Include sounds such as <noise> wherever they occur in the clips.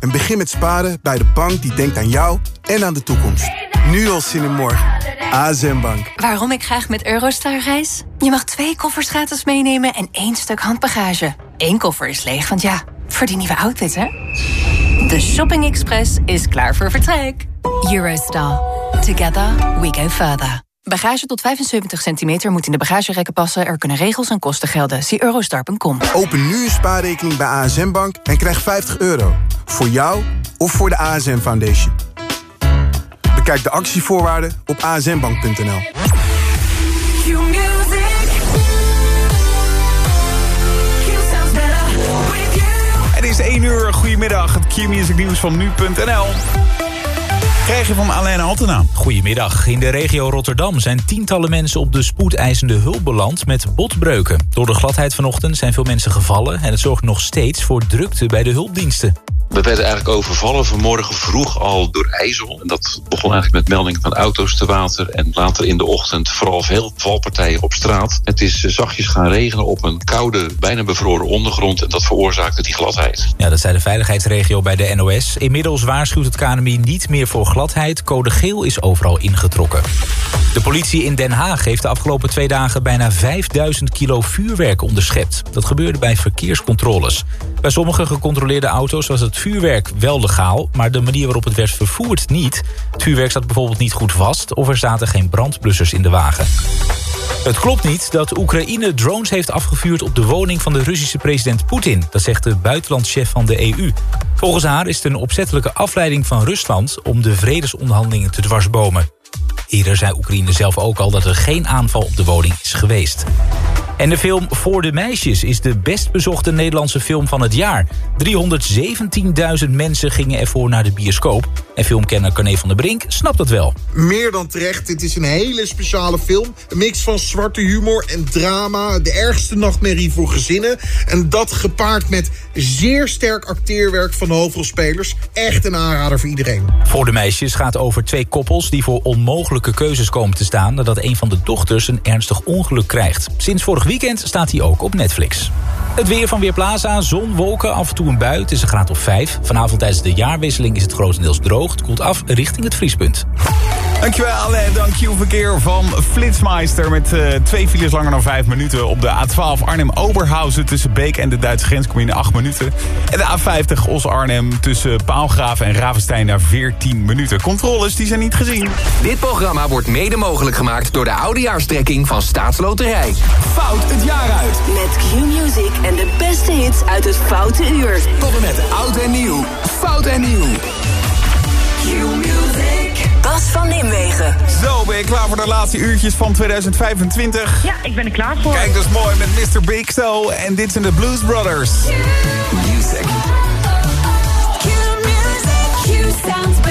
en begin met sparen bij de bank die denkt aan jou en aan de toekomst. Nu al zin in morgen. ASM Bank. Waarom ik graag met Eurostar reis? Je mag twee koffers gratis meenemen en één stuk handbagage. Eén koffer is leeg, want ja, voor die nieuwe outfit, hè? De Shopping Express is klaar voor vertrek. Eurostar. Together we go further. Bagage tot 75 centimeter moet in de bagagerekken passen. Er kunnen regels en kosten gelden. Zie eurostar.com. Open nu een spaarrekening bij ASM Bank en krijg 50 euro. Voor jou of voor de ASM Foundation. Bekijk de actievoorwaarden op asmbank.nl. Het is 1 uur. Goedemiddag. Het Q-music nieuws van nu.nl. Krijg je van Alain Altena. Goedemiddag. In de regio Rotterdam zijn tientallen mensen op de spoedeisende hulp beland met botbreuken. Door de gladheid vanochtend zijn veel mensen gevallen en het zorgt nog steeds voor drukte bij de hulpdiensten. We werden eigenlijk overvallen vanmorgen vroeg al door ijzel. En dat begon eigenlijk met meldingen van auto's te water. En later in de ochtend vooral veel valpartijen op straat. Het is zachtjes gaan regenen op een koude, bijna bevroren ondergrond. En dat veroorzaakte die gladheid. Ja, dat zei de veiligheidsregio bij de NOS. Inmiddels waarschuwt het KNMI niet meer voor gladheid. Code geel is overal ingetrokken. De politie in Den Haag heeft de afgelopen twee dagen... bijna 5000 kilo vuurwerk onderschept. Dat gebeurde bij verkeerscontroles. Bij sommige gecontroleerde auto's was het vuurwerk wel legaal... maar de manier waarop het werd vervoerd niet. Het vuurwerk zat bijvoorbeeld niet goed vast... of er zaten geen brandblussers in de wagen. Het klopt niet dat Oekraïne drones heeft afgevuurd... op de woning van de Russische president Poetin. Dat zegt de buitenlandchef van de EU. Volgens haar is het een opzettelijke afleiding van Rusland... om de vredesonderhandelingen te dwarsbomen. Eerder zei Oekraïne zelf ook al dat er geen aanval op de woning is geweest. En de film Voor de Meisjes is de best bezochte Nederlandse film van het jaar. 317.000 mensen gingen ervoor naar de bioscoop. En filmkenner Carne van der Brink snapt dat wel. Meer dan terecht. Het is een hele speciale film. Een mix van zwarte humor en drama. De ergste nachtmerrie voor gezinnen. En dat gepaard met zeer sterk acteerwerk van de hoofdrolspelers. Echt een aanrader voor iedereen. Voor de Meisjes gaat over twee koppels die voor onmogelijke keuzes komen te staan... nadat een van de dochters een ernstig ongeluk krijgt. Sinds vorig weekend staat hij ook op Netflix. Het weer van Weerplaza, zon, wolken, af en toe een bui. Het is een graad of 5. Vanavond tijdens de jaarwisseling is het grotendeels droog. Het koelt af richting het vriespunt. Dankjewel Alain, dank je verkeer van Flitsmeister... met uh, twee files langer dan 5 minuten op de A12 Arnhem-Oberhausen... tussen Beek en de Duitse grens kom je in 8 minuten. En de A50 Os-Arnhem tussen Paalgraven en Ravenstein naar 14 minuten. Controles die zijn niet gezien. Dit programma wordt mede mogelijk gemaakt door de oudejaarstrekking van Staatsloterij. Fout het jaar uit. Met Q-Music en de beste hits uit het Foute Uur. Tot en met oud en nieuw. Fout en nieuw. Q-Music. Bas van Nimwegen. Zo, ben je klaar voor de laatste uurtjes van 2025? Ja, ik ben er klaar voor. Kijk, dat is mooi met Mr. Big So. En dit zijn de Blues Brothers. Q-Music. Q-Music. Q sounds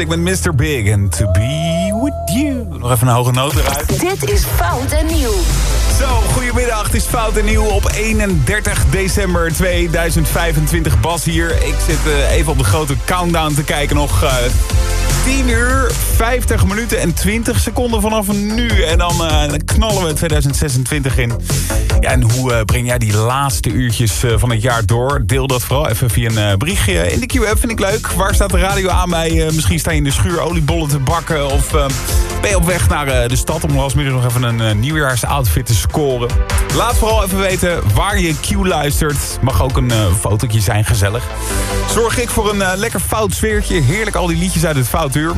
Q-Music met Mr. Big en To Be With You. Nog even een hoge noot eruit. Dit is Fout en Nieuw. Zo, goedemiddag. Het is Fout en Nieuw op 31 december 2025. Bas hier. Ik zit eh, even op de grote countdown te kijken. Nog eh 10 uur, 50 minuten en 20 seconden vanaf nu. En dan eh, knallen we 2026 in. Ja, en hoe eh, breng jij die laatste uurtjes eh, van het jaar door? Deel dat vooral even via een berichtje in de Q-app. Vind ik leuk. Waar staat de radio aan bij? Misschien sta je in de schuur oliebollen te bakken. Of ben je op weg naar eh, de stad om als middag nog even een eh, nieuwjaarsoutfit te scoren. Laat vooral even weten waar je Q luistert. Mag ook een eh, fotootje zijn, gezellig. Zorg ik voor een lekker fout sfeertje. Heerlijk al die liedjes uit het foutuur.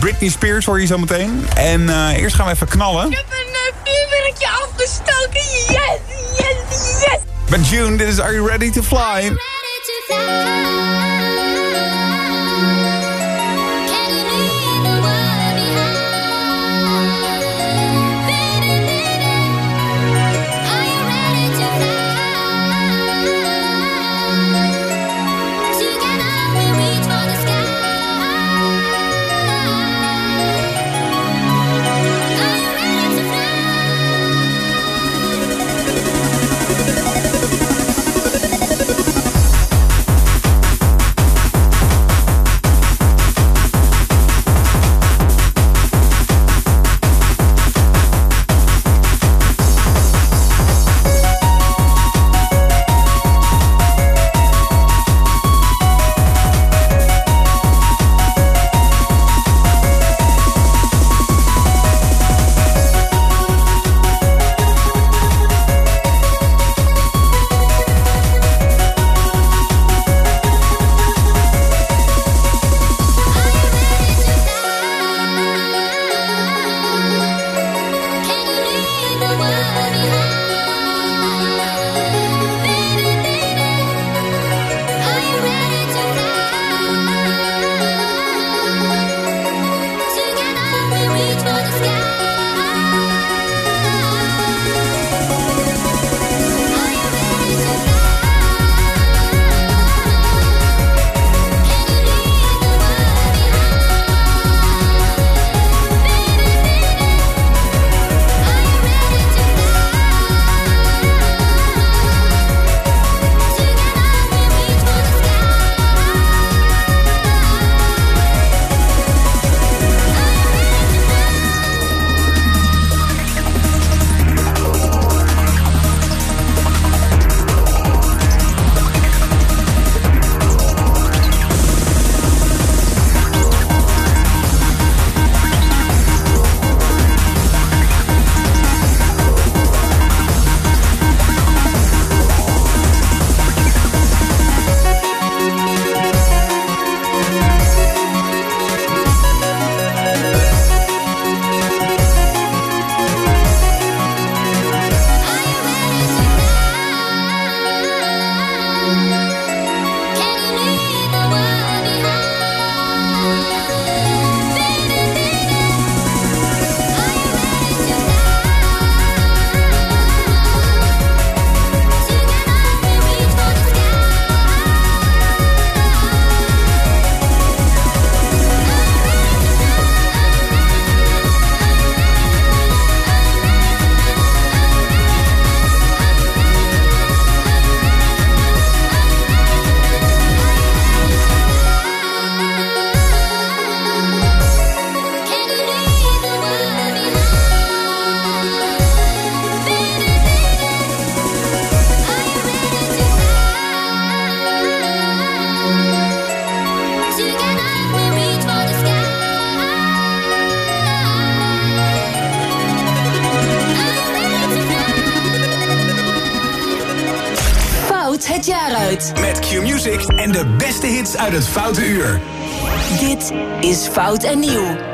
Britney Spears hoor je zo meteen. En eerst gaan we even knallen. Ik heb een vuurwerkje afgestoken. Yes, yes, yes. Met June, dit is Are You Ready to Fly? Het Foute Uur. Dit is Fout en Nieuw.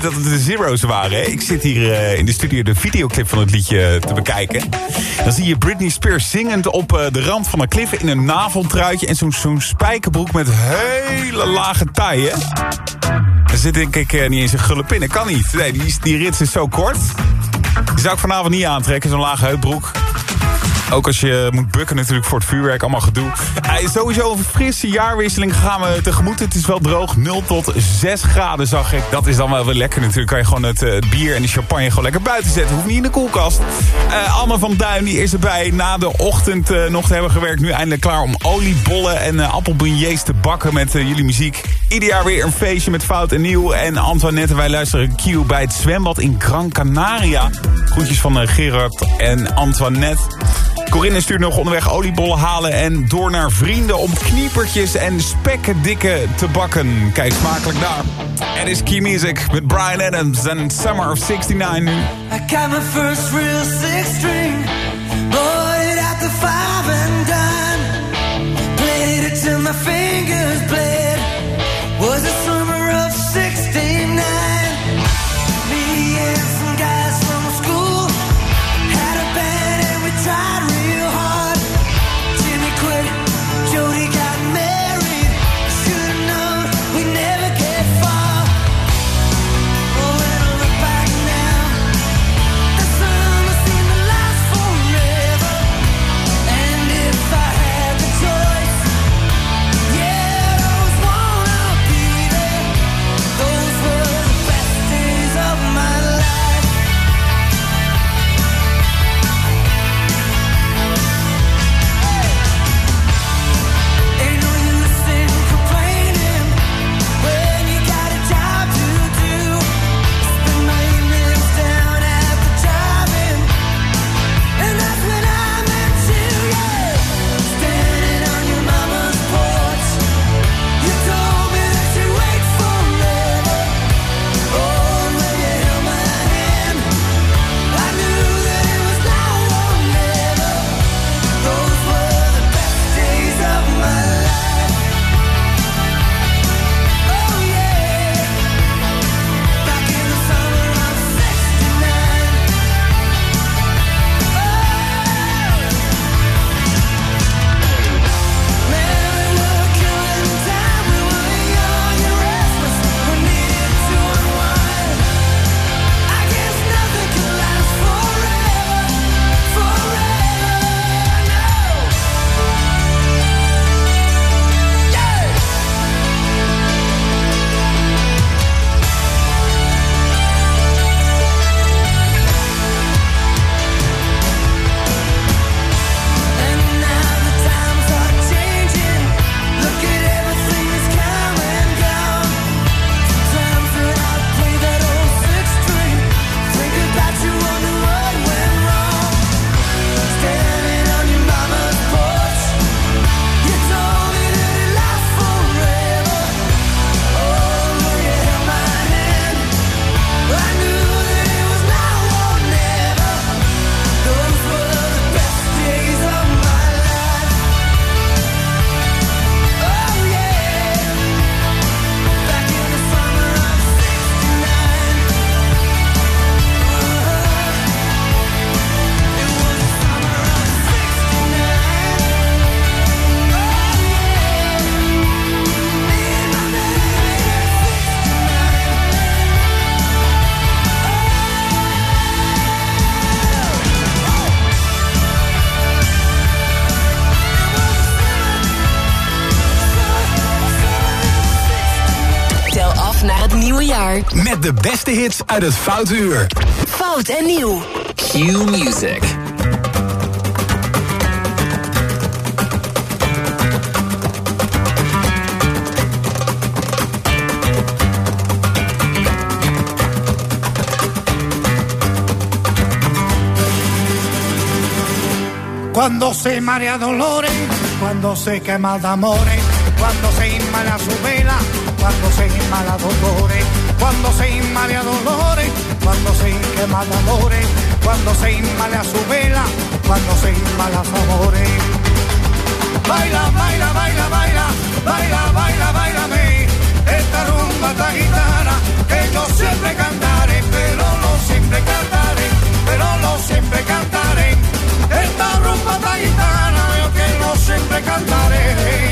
Dat het de Zero's waren. Ik zit hier eh, in de studio de videoclip van het liedje te bekijken. Dan zie je Britney Spears zingend op eh, de rand van een klif... in een naveltruitje en zo'n zo'n spijkerbroek met hele lage taille. Er zit denk ik eh, niet eens een gulp in. Dat kan niet. Nee, die, die rits is zo kort. Die zou ik vanavond niet aantrekken, zo'n lage heupbroek. Ook als je moet bukken natuurlijk voor het vuurwerk, allemaal gedoe. Sowieso een frisse jaarwisseling gaan we tegemoet. Het is wel droog, 0 tot 6 graden zag ik. Dat is dan wel weer lekker natuurlijk. Kan je gewoon het eh, bier en de champagne gewoon lekker buiten zetten. Hoeft niet in de koelkast. Eh Anne van Duin die is erbij. Na de ochtend eh, nog te hebben gewerkt. Nu eindelijk klaar om oliebollen en appelbeignets te bakken met jullie muziek. Ieder jaar weer een feestje met Fout en Nieuw. En Antoinette, wij luisteren Q bij het zwembad in Gran Canaria. Groetjes van eh, Gerard en Antoinette. Corinne stuurt nog onderweg oliebollen halen en door naar vrienden om kniepertjes en spekken dikke te bakken. Kijk, smakelijk daar. Het is Key Music met Brian Adams en Summer of 69 nu. I got my first real six string, Met de beste hits uit het Foute Uur. Fout en nieuw. Q Music. Cuando se marea dolores, cuando se quema de amores, cuando se inmala su vela, cuando se inmala dolores, cuando se inmala dolores, cuando se quema de amores, cuando se inmala su vela, cuando se inmala su amores. Baila, baila, baila, baila, baila, baila, bailame, esta rumba, esta guitarra, que yo siempre cantaré, pero no siempre cantaré, pero no siempre cantaré. Esta rumba esta gitana, yo que no siempre cantaré.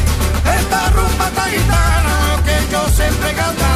gitana que yo siempre cantaba.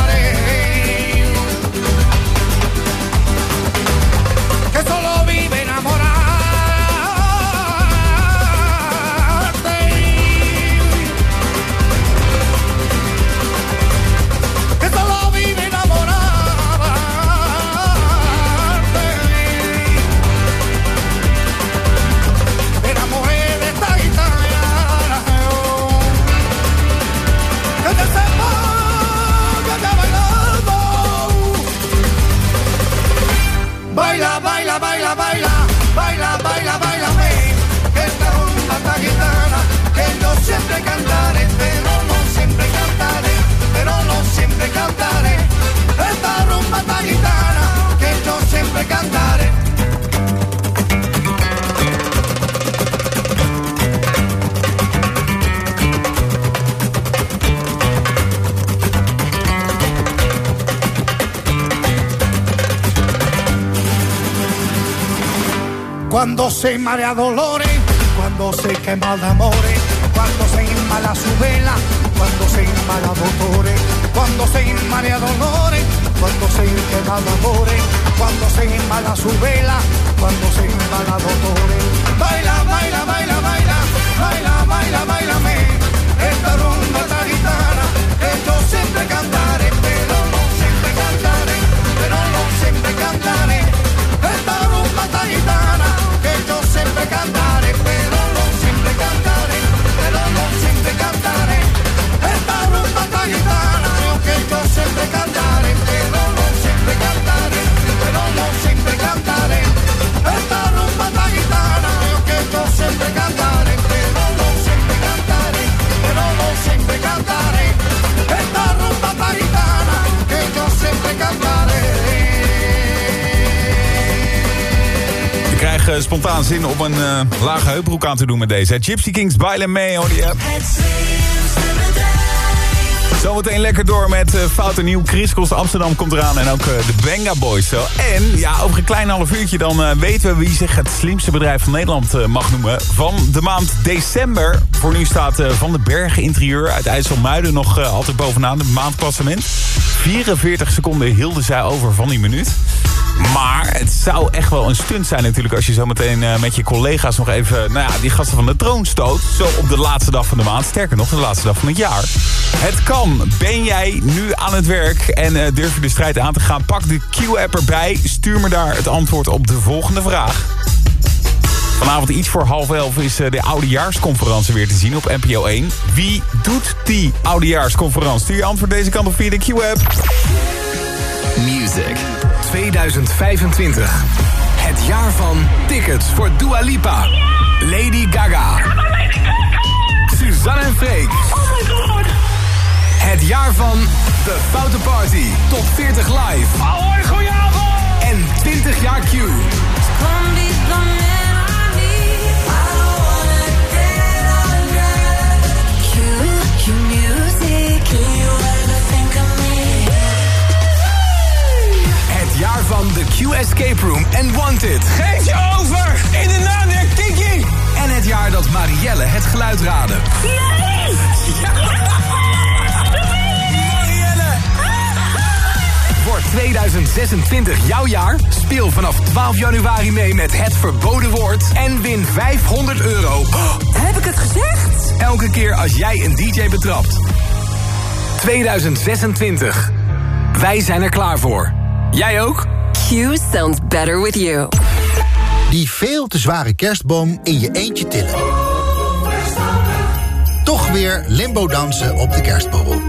Se marea dolores, cuando se quema de amores, cuando se inmala su vela, cuando se inmala dolores, cuando se inmala dolores, cuando se quema de amores, cuando se inmala su vela, cuando se inmala dolores. Baila, baila, baila, baila, baila, baila, bailame, esta rumba, esta guitarra, que yo siempre cantaré, Eh, spontaan zin om een eh, lage heupbroek aan te doen met deze. Gypsy Kings, Bailen mee, hoor je. Zometeen lekker door met uh, Fout en Nieuw. Chris Amsterdam komt eraan en ook eh, de Benga Boys. Zo. En ja, over een klein half uurtje dan eh, weten we wie zich het slimste bedrijf van Nederland eh, mag noemen. Van de maand december. Voor nu staat eh, Van de Bergen Interieur uit IJsselmuiden nog eh, altijd bovenaan. De maandklassement. 44 seconden hielden zij over van die minuut. Maar het zou echt wel een stunt zijn natuurlijk... als je zo meteen eh, met je collega's nog even... nou ja, die gasten van de troon stoot. Zo op de laatste dag van de maand. Sterker nog, de laatste dag van het jaar. Het kan. Ben jij nu aan het werk en eh, durf je de strijd aan te gaan? Pak de Q-app erbij. Stuur me daar het antwoord op de volgende vraag. Vanavond iets voor half elf is eh, de oudejaarsconferentie weer te zien op NPO 1. Wie doet die oudejaarsconferentie? Stuur je antwoord deze kant op via de Q-app. Music 2025. Het jaar van tickets voor Dua Lipa. Lady Gaga. Suzanne en Freek. Het jaar van The Foute Party. Top 40 live. Hoi, goedenavond. En 20 jaar Q. Escape Room en Wanted. Geef je over in de naam der Kiki. En het jaar dat Marielle het geluid raadde. Nee! Marielle! Wordt 2026 jouw jaar? Speel vanaf 12 januari mee met Het Verboden Woord en win 500 euro. Heb ik het gezegd? Elke keer als jij een DJ betrapt. 2026. Wij zijn er klaar voor. Jij ook? Q sounds better with you. Die veel te zware kerstboom in je eentje tillen. Toch weer limbo dansen op de kerstbobbel.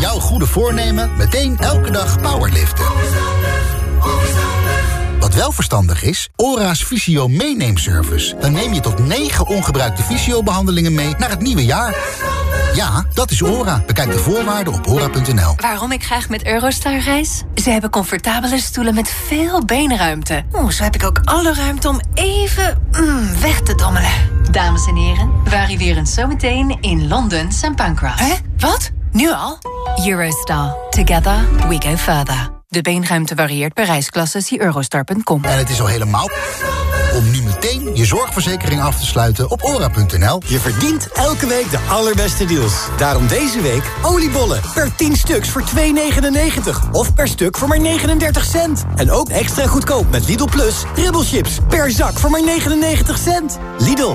Jouw goede voornemen meteen elke dag powerliften. Wat wel verstandig is, ORA's Visio meeneemservice. Dan neem je tot 9 ongebruikte visio-behandelingen mee naar het nieuwe jaar. Ja, dat is ORA. Bekijk de voorwaarden op ora.nl. Waarom ik graag met Eurostar reis? Ze hebben comfortabele stoelen met veel beenruimte. Oeh, zo heb ik ook alle ruimte om even mm, weg te dommelen. Dames en heren, we arriveren zometeen in Londen St. Pancras. Hè? Wat? Nu al? Eurostar. Together we go further. De beenruimte varieert per reisklasse. Zie eurostar.com. En het is al helemaal om nu meteen je zorgverzekering af te sluiten op ora.nl. Je verdient elke week de allerbeste deals. Daarom deze week oliebollen per 10 stuks voor 2,99. Of per stuk voor maar 39 cent. En ook extra goedkoop met Lidl Plus ribbelchips per zak voor maar 99 cent. Lidl,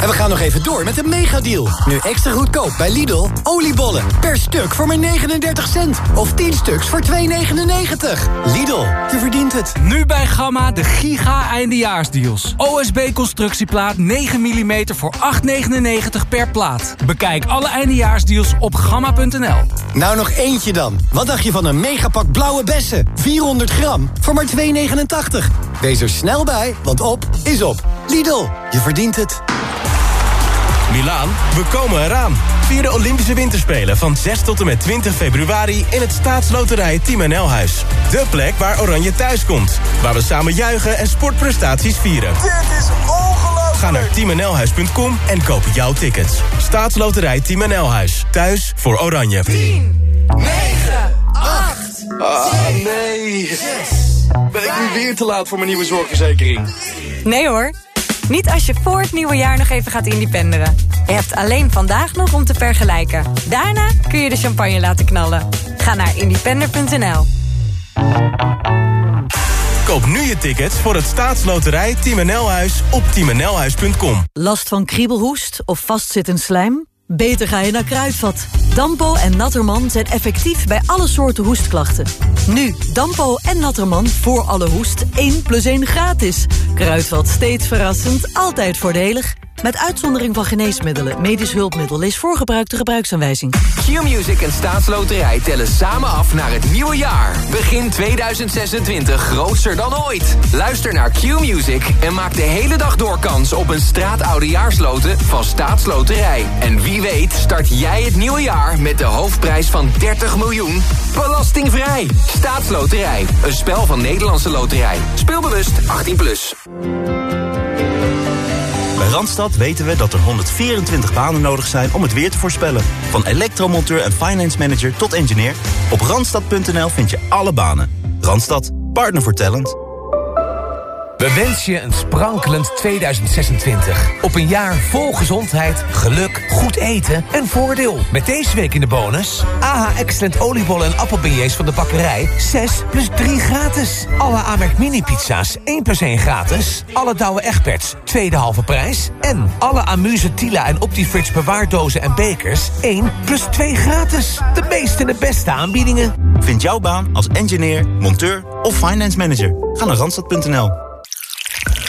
En we gaan nog even door met een megadeal. Nu extra goedkoop bij Lidl. Oliebollen per stuk voor maar 39 cent. Of 10 stuks voor 2,99. Lidl, je verdient het. Nu bij Gamma de giga eindejaarsdeals. OSB constructieplaat 9 mm voor 8,99 per plaat. Bekijk alle eindejaarsdeals op gamma.nl. Nou nog eentje dan. Wat dacht je van een megapak blauwe bessen? 400 gram voor maar 2,89. Wees er snel bij, want op is op. Lidl, je verdient het. Milaan, we komen eraan. Vier de Olympische Winterspelen van 6 tot en met 20 februari... in het staatsloterij Team NL Huis. De plek waar Oranje thuis komt. Waar we samen juichen en sportprestaties vieren. Dit is ongelooflijk. Ga naar teamnlhuis.com en koop jouw tickets. Staatsloterij Team NL Huis. Thuis voor Oranje. 10, 9, 8, Ah, nee. Ben ik nu weer te laat voor mijn nieuwe zorgverzekering? Nee hoor. Niet als je voor het nieuwe jaar nog even gaat independeren. Je hebt alleen vandaag nog om te vergelijken. Daarna kun je de champagne laten knallen. Ga naar independer.nl. Koop nu je tickets voor het staatsloterij Team NL Huis op teamnlhuis.com. Last van kriebelhoest of vastzittend slijm? Beter ga je naar Kruidvat. Dampo en Natterman zijn effectief bij alle soorten hoestklachten. Nu, Dampo en Natterman voor alle hoest 1 plus 1 gratis. Kruidvat steeds verrassend, altijd voordelig. Met uitzondering van geneesmiddelen, medisch hulpmiddel... lees voorgebruikte gebruiksaanwijzing. Q-Music en Staatsloterij tellen samen af naar het nieuwe jaar. Begin 2026 grootser dan ooit. Luister naar Q-Music en maak de hele dag door kans op een straatoudejaarsloten van Staatsloterij. En wie weet start jij het nieuwe jaar met de hoofdprijs van 30 miljoen. Belastingvrij. Staatsloterij. Een spel van Nederlandse Loterij. Speelbewust 18+. Plus. Randstad weten we dat er 124 banen nodig zijn om het weer te voorspellen. Van elektromonteur en finance manager tot engineer. Op randstad.nl vind je alle banen. Randstad, partner voor talent. We wensen je een sprankelend 2026. Op een jaar vol gezondheid, geluk, goed eten en voordeel. Met deze week in de bonus... AH Excellent oliebollen en appelbeignets van de bakkerij... 6 plus 3 gratis. Alle Amerk mini pizza's 1 plus 1 gratis. Alle Douwe Egberts, tweede halve prijs. En alle Amuse Tila en Optifrits bewaardozen en bekers... 1 plus 2 gratis. De meeste en de beste aanbiedingen. Vind jouw baan als engineer, monteur of finance manager. Ga naar randstad.nl.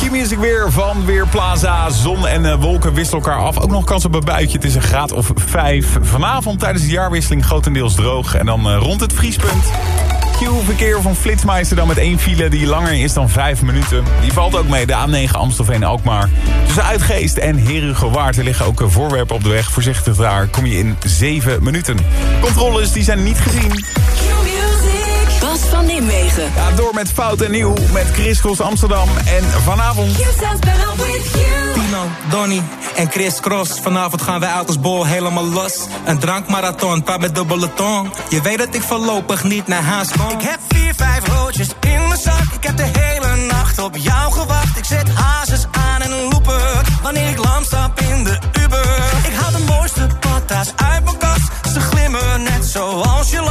Q-music weer van Weerplaza. Zon en eh, wolken wisselen elkaar af. Ook nog kans op een buitje. Het is een graad of 5. Vanavond tijdens de jaarwisseling grotendeels droog. En dan eh, rond het vriespunt. Q-verkeer van Flitsmeister dan met één file die langer is dan 5 minuten. Die valt ook mee, de A9 Amstelveen-Alkmaar. Tussen Uitgeest en Herugewaard. Er liggen ook eh, voorwerpen op de weg. Voorzichtig daar kom je in 7 minuten. Controles die zijn niet gezien. Bas van Nimwegen. Ja, door met Fout en Nieuw met Chris Cross Amsterdam. En vanavond... Tino, Donny en Chris Cross. Vanavond gaan wij uit als bol helemaal los. Een drankmarathon, paar met dubbele tong. Je weet dat ik voorlopig niet naar huis kom. Ik heb vier, vijf roodjes in mijn zak. Ik heb de hele nacht op jou gewacht. Ik zet hazes aan en een looper. Wanneer ik lam stap in de Uber. Ik haal de mooiste patas uit mijn kast. Ze glimmen net zoals je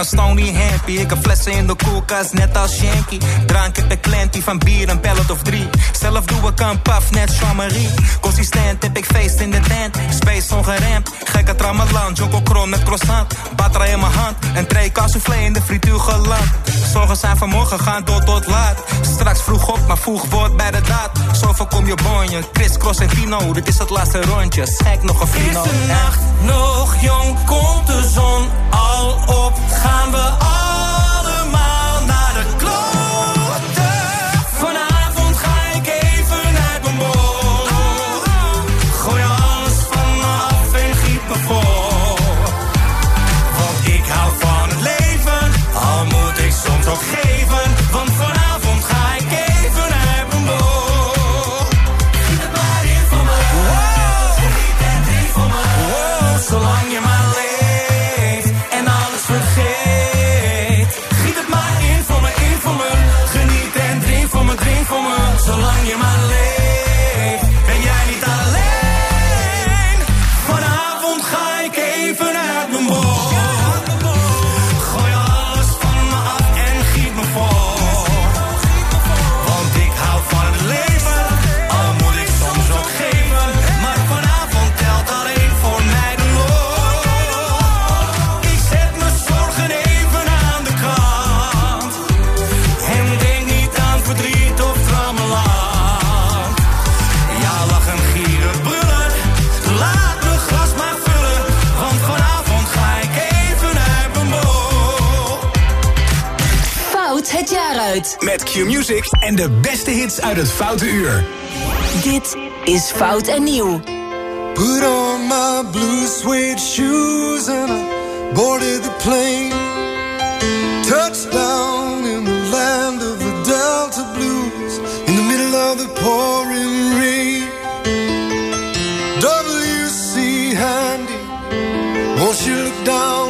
mijn stony happy. Ik heb flessen in de koelkast, net als Shanky. Drank heb ik klantie van bier, een pellet of drie. Zelf doe ik een paf, net Jean-Marie. Consistent heb ik feest in de tent. Space ongeremd, gekke tramalan. Joko kron met croissant. Batra in mijn hand, en tray soufflé in de frituur geland. Zorgen zijn vanmorgen, gaan door tot laat. Straks vroeg op, maar vroeg wordt bij de daad. Zo voorkom je bonje, Chris, Cross en Tino. Dit is het laatste rondje, schijk nog een Is fino. de nacht nog jong? Komt de zon al op? We allemaal uit. Met Q-Music en de beste hits uit het Foute Uur. Dit is Fout en Nieuw. Put on my blue suede shoes and I boarded the plane. Touchdown in the land of the Delta Blues in the middle of the pouring rain. W.C. Handy, won't you look down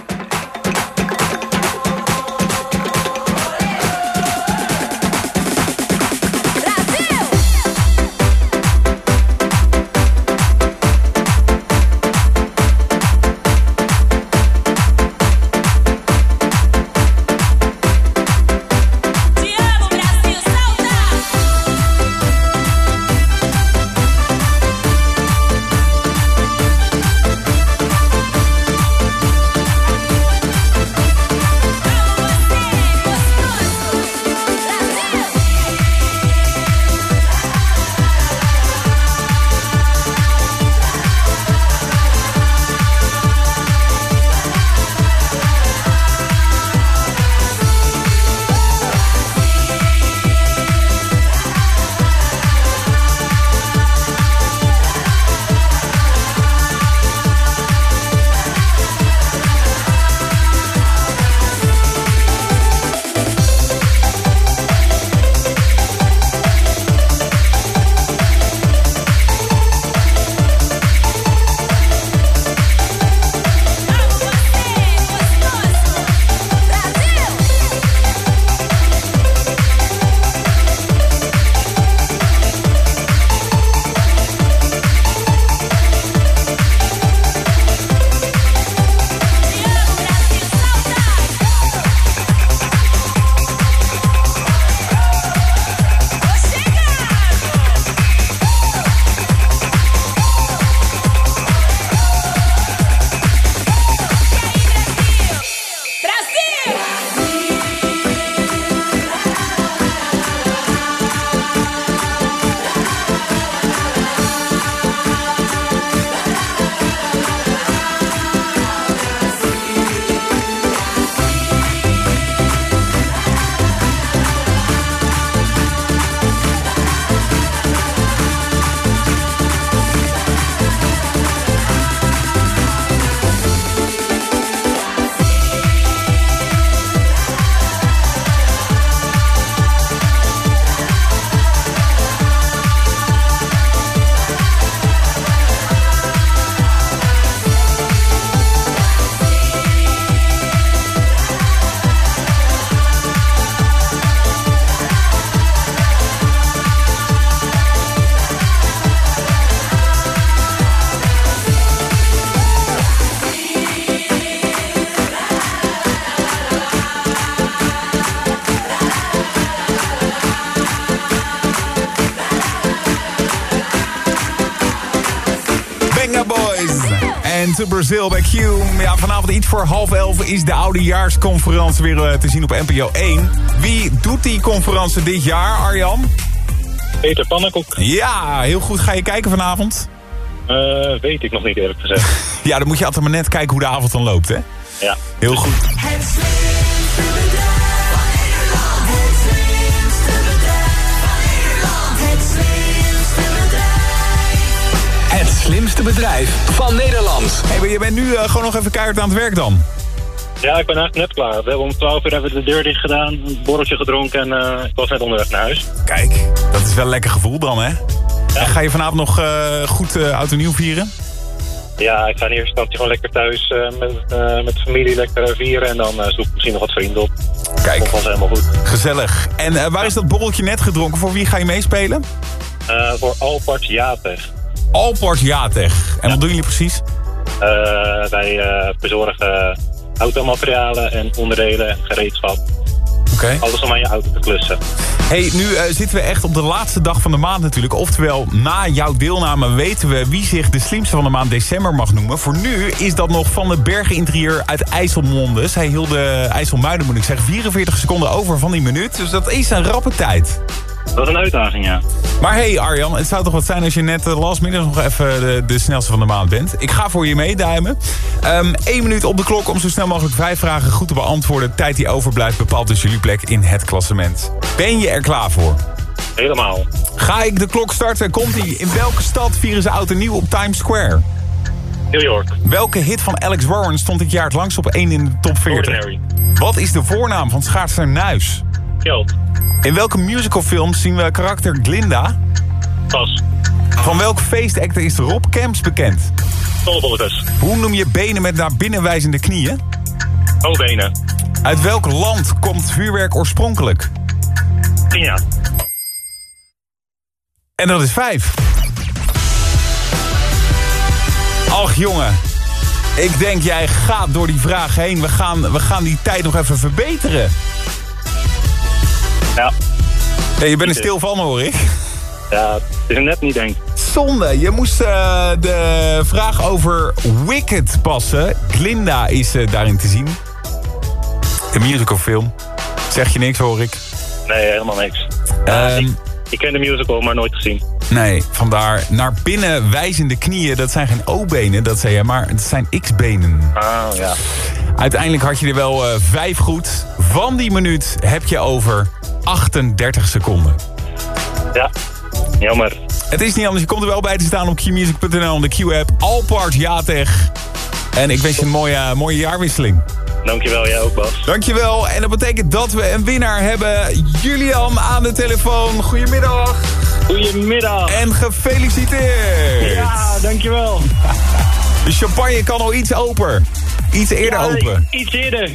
Brazil bij Q. Ja, vanavond iets voor half elf is de oudejaarsconferentie weer eh, te zien op NPO 1. Wie doet die conferentie dit jaar, Arjan? Peter Pannenkoek. Ja, heel goed. Ga je kijken vanavond? Eh, weet ik nog niet eerlijk gezegd. <laughs> Ja, dan moet je altijd maar net kijken hoe de avond dan loopt, hè? Ja. Heel goed. Bedrijf van Nederland. Hey, maar je bent nu eh, gewoon nog even keihard aan het werk dan? Ja, ik ben eigenlijk net klaar. We hebben om 12 uur hebben we de deur dicht gedaan, een borreltje gedronken en eh, ik was net onderweg naar huis. Kijk, dat is wel een lekker gevoel dan, hè? En ga je vanavond nog eh, goed uh, oud en nieuw vieren? Ja, ik ga in eerste instantie gewoon lekker thuis uh, met, uh, met de familie lekker vieren. En dan uh, zoek ik misschien nog wat vrienden op. Kijk. Dat was helemaal goed. Gezellig. En waar is dat borreltje net gedronken? Voor wie ga je meespelen? voor Alpart Jatech. Alpart Jatech. En ja. wat doen jullie precies? wij bezorgen automaterialen en onderdelen en gereedschap. Okay. Alles om aan je auto te klussen. hey, nu uh, zitten we echt op de laatste dag van de maand natuurlijk. Oftewel, na jouw deelname weten we wie zich de slimste van de maand december mag noemen. Voor nu is dat nog Van de Bergen Interieur uit IJsselmonde. Zij hield de IJsselmuiden, moet ik zeggen, 44 seconden over van die minuut. Dus dat is een rappe tijd. Dat is een uitdaging, ja. Maar hey Arjan, het zou toch wat zijn als je net last minute nog even de, de, snelste van de maand bent. Ik ga voor je meeduimen. Um, Eén minuut op de klok om zo snel mogelijk vijf vragen goed te beantwoorden. De tijd die overblijft bepaalt dus jullie plek in het klassement. Ben je er klaar voor? Helemaal. Ga ik de klok starten? Komt-ie. In welke stad vieren ze oud en nieuw op Times Square? New York. Welke hit van Alex Warren stond dit jaar het langst op 1 in de top 40? Ordinary. Wat is de voornaam van schaatser Nuis? In welke musicalfilm zien we karakter Glinda? Pas. Van welk feestactor is Rob Camps bekend? Tolbolletjes. Hoe noem je benen met naar binnen wijzende knieën? O-benen. Uit welk land komt vuurwerk oorspronkelijk? China. En dat is vijf. Ach jongen, ik denk jij gaat door die vraag heen. We gaan, we gaan die tijd nog even verbeteren. Ja. je bent er stil van hoor ik. Ja, het is net niet denk Zonde, je moest uh, de vraag over Wicked passen. Glinda is uh, daarin te zien. De musicalfilm. Zeg je niks hoor ik? Nee, helemaal niks. Um, ik, ik ken de musical, maar nooit gezien. Nee, vandaar naar binnen wijzende knieën. Dat zijn geen O-benen, dat zei je, maar het zijn X-benen. Ah, ja. Uiteindelijk had je er wel uh, vijf goed. Van die minuut heb je over 38 seconden. Ja, jammer. Het is niet anders, je komt er wel bij te staan op qmusic.nl de Q-app. Alpart Jatech. En ik wens je een mooie, mooie jaarwisseling. Dankjewel, jij ook Bas. Dankjewel. En dat betekent dat we een winnaar hebben. Julian aan de telefoon. Goedemiddag. Goedemiddag. En gefeliciteerd. Ja, dankjewel. <laughs> De champagne kan al iets open. Iets eerder ja, open. Iets eerder.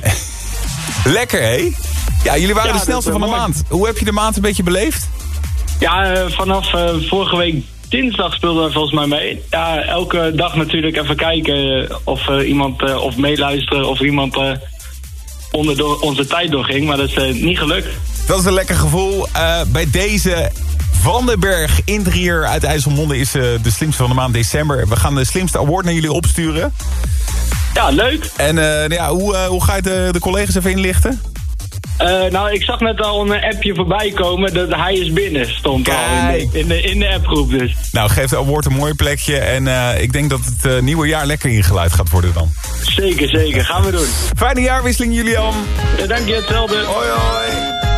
Lekker, hé? Ja, jullie waren Ja, de snelste van de wel maand. Hoe heb je de maand een beetje beleefd? Ja, eh, vanaf eh, vorige week dinsdag speelden we volgens mij mee. Ja, elke dag natuurlijk even kijken eh, of eh, iemand, eh, of meeluisteren of iemand eh, onder onze tijd doorging. Maar dat is eh, niet gelukt. Dat is een lekker gevoel. Eh, bij deze Van den Berg Interieur uit IJsselmonde is eh, de slimste van de maand december. We gaan de slimste award naar jullie opsturen. Ja, leuk. En eh, ja, hoe, eh, hoe ga je de, de collega's even inlichten? Eh, nou, ik zag net al een appje voorbij komen dat hij is binnen stond al in de, in de, in de appgroep dus. Nou, geef de award een mooi plekje. En eh, ik denk dat het eh, nieuwe jaar lekker ingeluid gaat worden dan. Zeker, zeker. Gaan we doen. Fijne jaarwisseling, Julian. Ja, dank je, hetzelfde. Hoi, hoi.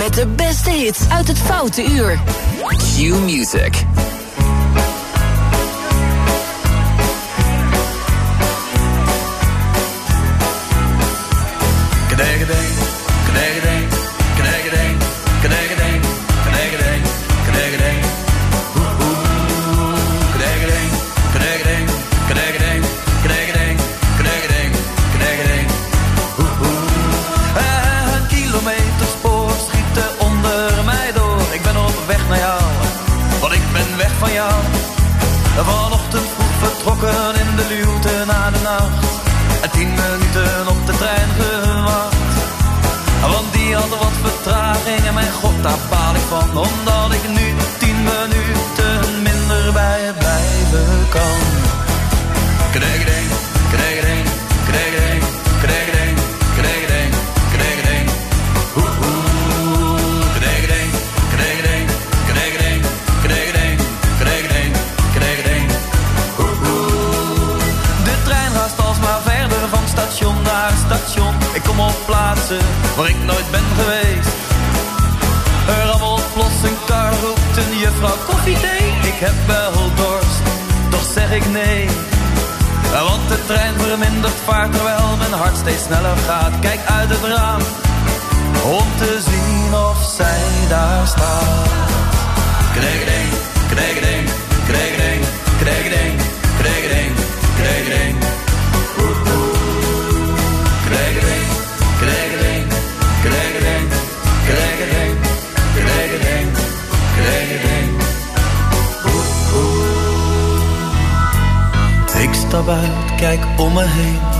Met de beste hits uit het Foute Uur. Q Music. Kijk uit het raam, om te zien of zij daar staat. Kregedeng, kregedeng, kregedeng. Oeh, oeh. Kregedeng, kregedeng, kregedeng, kregedeng, kregedeng, kregedeng. Oeh. Ik stap uit, kijk om me heen en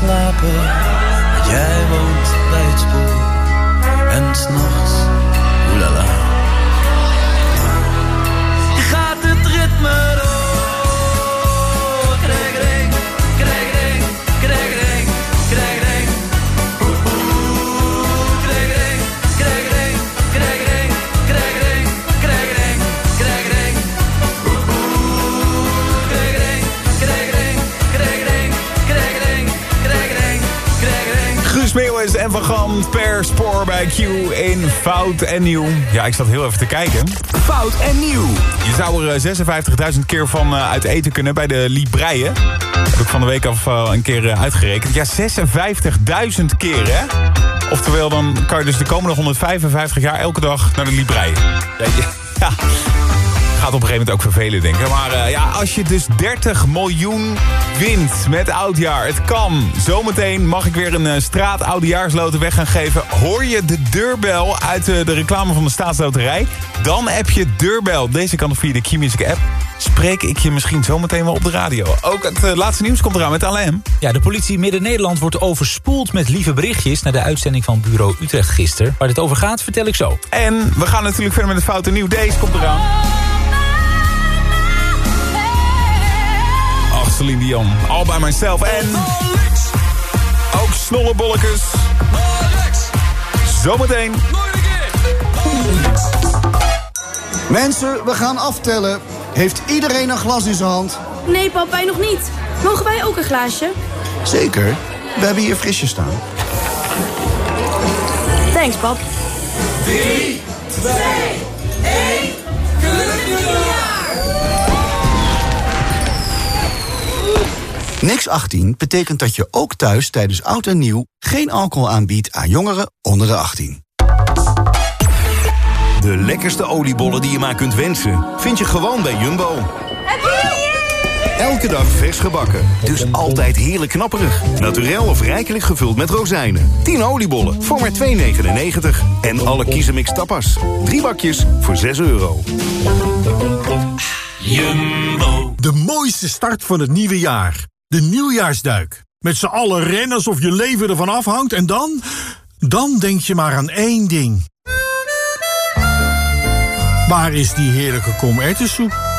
slapen, jij woont bij het spoor. En s'nachts, per spoor bij Q in Fout en Nieuw. Ja, ik zat heel even te kijken. Fout en Nieuw. Je zou er eh, 56.000 keer van eh, uit eten kunnen bij de Libreien. Heb ik van de week af eh, een keer eh, uitgerekend. Ja, 56.000 keer, hè? Oftewel, dan kan je dus de komende 155 jaar elke dag naar de Libreien. Ja. Gaat op een gegeven moment ook vervelen, denk ik. Maar eh, ja, als je dus 30 miljoen wint met oudjaar, het kan. Zometeen mag ik weer een eh, straat oudejaarsloten weg gaan geven. Hoor je de deurbel uit eh, de reclame van de staatsloterij? Dan heb je deurbel. Deze kan nog via de Q-Music app. Spreek ik je misschien zometeen wel op de radio. Ook het laatste nieuws komt eraan met Alain. Ja, de politie Midden-Nederland wordt overspoeld met lieve berichtjes... naar de uitzending van Bureau Utrecht gisteren. Waar dit over gaat, vertel ik zo. En we gaan natuurlijk verder met het foute nieuw. Deze komt eraan. Celine Dion. All by myself. En ook snollebolletjes. Zometeen. Mensen, we gaan aftellen. Heeft iedereen een glas in zijn hand? Nee, pap, wij nog niet. Mogen wij ook een glaasje? Zeker. We hebben hier frisjes staan. Thanks, pap. 3, 2, 1. Gelukkig Niks 18 betekent dat je ook thuis tijdens oud en nieuw... geen alcohol aanbiedt aan jongeren onder de 18. De lekkerste oliebollen die je maar kunt wensen, vind je gewoon bij Jumbo. Elke dag vers gebakken. Dus altijd heerlijk knapperig. Naturel of rijkelijk gevuld met rozijnen. 10 oliebollen voor maar 2,99. En alle kiezenmix tapas. Drie bakjes voor 6 euro. Jumbo. De mooiste start van het nieuwe jaar. De nieuwjaarsduik. Met z'n allen rennen alsof je leven ervan afhangt en dan... Dan denk je maar aan één ding. Waar is die heerlijke kom-erwtensoep?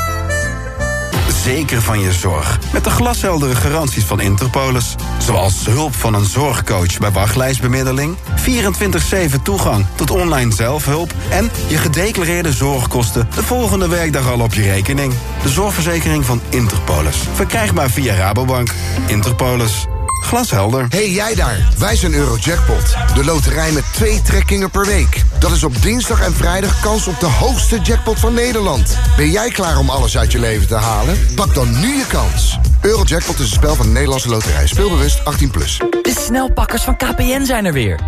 Zeker van je zorg. Met de glasheldere garanties van Interpolis. Zoals hulp van een zorgcoach bij wachtlijstbemiddeling... 24-7 toegang tot online zelfhulp... en je gedeclareerde zorgkosten de volgende werkdag al op je rekening. De zorgverzekering van Interpolis. Verkrijgbaar via Rabobank. Interpolis. Glashelder. hey, jij daar. Wij zijn Eurojackpot. De loterij met twee trekkingen per week. Dat is op dinsdag en vrijdag kans op de hoogste jackpot van Nederland. Ben jij klaar om alles uit je leven te halen? Pak dan nu je kans. Eurojackpot is een spel van de Nederlandse loterij. Speelbewust 18+. Plus. De snelpakkers van KPN zijn er weer.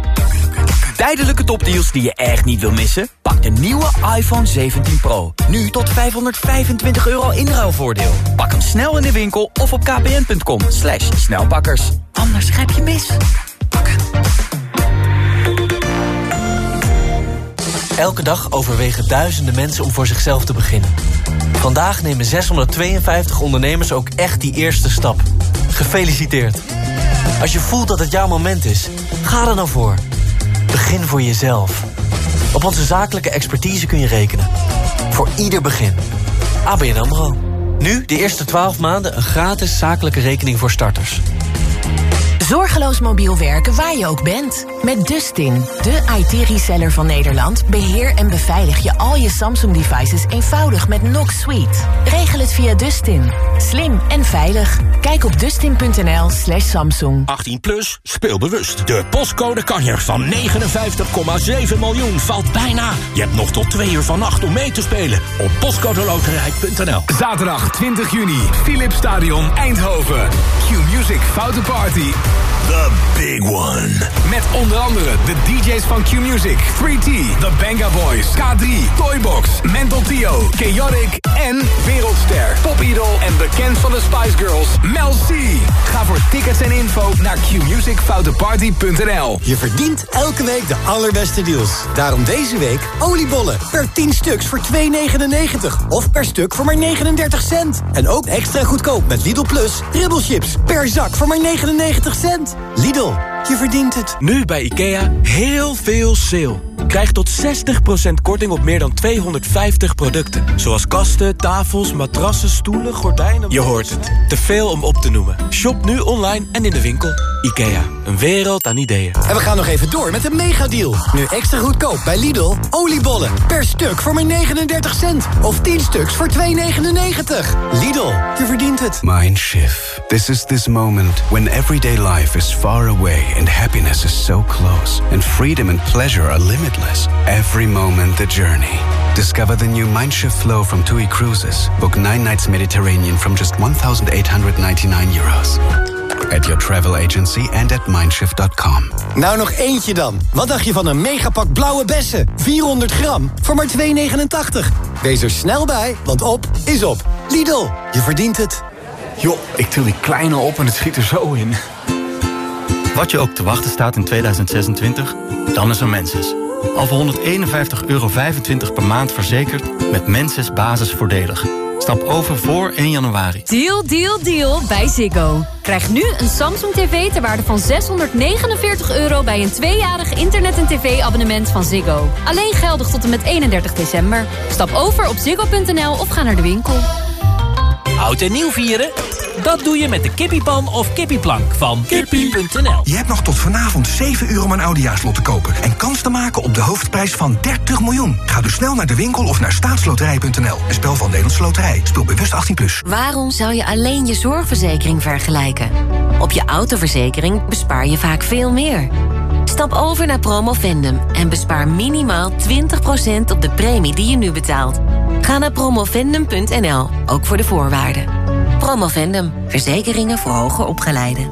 Tijdelijke topdeals die je echt niet wil missen? Pak de nieuwe iPhone 17 Pro. Nu tot 525 euro inruilvoordeel. Pak hem snel in de winkel of op kpn.com. Slash snelpakkers. Anders grijp je mis. Elke dag overwegen duizenden mensen om voor zichzelf te beginnen. Vandaag nemen 652 ondernemers ook echt die eerste stap. Gefeliciteerd. Als je voelt dat het jouw moment is, ga er dan voor. Begin voor jezelf. Op onze zakelijke expertise kun je rekenen. Voor ieder begin. ABN AMRO. Nu de eerste 12 maanden een gratis zakelijke rekening voor starters. Zorgeloos mobiel werken waar je ook bent. Met Dustin, de IT-reseller van Nederland... beheer en beveilig je al je Samsung-devices eenvoudig met Knox Suite. Regel het via Dustin. Slim en veilig. Kijk op dustin.nl slash Samsung. 18 plus, speel bewust. De postcode kanjer van 59,7 miljoen valt bijna. Je hebt nog tot twee uur vannacht om mee te spelen. Op postcodeloterij.nl Zaterdag 20 juni, Philips Stadion Eindhoven. Q-Music Foute Party. The big one. Met onder andere de DJ's van Q-Music, 3T, The Banga Boys, K3, Toybox, Mental Tio, Chaotic en Wereldster, Popidol en bekend van de Spice Girls, Mel C. Ga voor tickets en info naar qmusicfouteparty.nl. Je verdient elke week de allerbeste deals. Daarom deze week oliebollen per 10 stuks voor 2,99. Of per stuk voor maar 39 cent. En ook extra goedkoop met Lidl Plus ribbelchips per zak voor maar 99 cent. Lidl, je verdient het. Nu bij IKEA heel veel sale. Krijg tot 60% korting op meer dan 250 producten. Zoals kasten, tafels, matrassen, stoelen, gordijnen... Je hoort het. Te veel om op te noemen. Shop nu online en in de winkel. IKEA. Een wereld aan ideeën. En we gaan nog even door met een megadeal. Nu extra goedkoop bij Lidl. Oliebollen per stuk voor maar 39 cent. Of 10 stuks voor 2,99. Lidl, je verdient het. Mindshift. This is this moment when everyday life is far away and happiness is so close. And freedom and pleasure are limitless. Every moment the journey. Discover the new Mindshift flow from TUI Cruises. Book nine nights Mediterranean from just 1,899 euros. At your travel agency and at mindshift.com. Nou nog eentje dan. Wat dacht je van een megapak blauwe bessen? 400 gram voor maar 2,89. Wees er snel bij, want op is op. Lidl, je verdient het. Joh, ik til die kleine op en het schiet er zo in. Wat je ook te wachten staat in 2026, dan is er Menses. Al voor 151,25 euro per maand verzekerd met Menses basisvoordelig. Stap over voor 1 januari. Deal, deal, deal bij Ziggo. Krijg nu een Samsung TV ter waarde van 649 euro... bij een tweejarig internet- en tv-abonnement van Ziggo. Alleen geldig tot en met 31 december. Stap over op ziggo.nl of ga naar de winkel. Oud en nieuw vieren? Dat doe je met de kippiepan of kippieplank van kippie.nl. Je hebt nog tot vanavond 7 uur om een oudejaarslot te kopen... en kans te maken op de hoofdprijs van 30 miljoen. Ga dus snel naar de winkel of naar staatsloterij.nl. Een spel van Nederlandse Loterij. Speel bewust 18+. Plus. Waarom zou je alleen je zorgverzekering vergelijken? Op je autoverzekering bespaar je vaak veel meer. Stap over naar Promovendum en bespaar minimaal 20% op de premie die je nu betaalt. Ga naar promovendum.nl, ook voor de voorwaarden. Promovendum, verzekeringen voor hoger opgeleiden.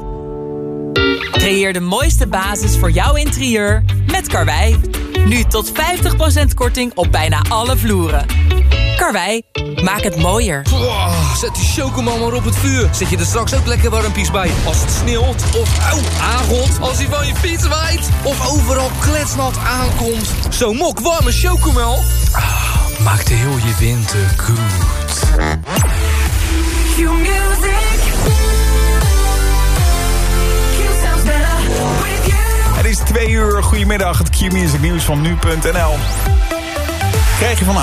Creëer de mooiste basis voor jouw interieur met Karwei. Nu tot 50% korting op bijna alle vloeren. Karwei, maak het mooier. zet die chocomel maar op het vuur. Zet je er straks ook lekker warmpies bij. Als het sneeuwt of aangot. Als hij van je fiets waait. Of overal kletsnat aankomt. Zo'n mok warme chocomel. Ah, maakt heel je winter goed. Het is twee uur. Goedemiddag, het Q-music nieuws van nu.nl. Krijg je van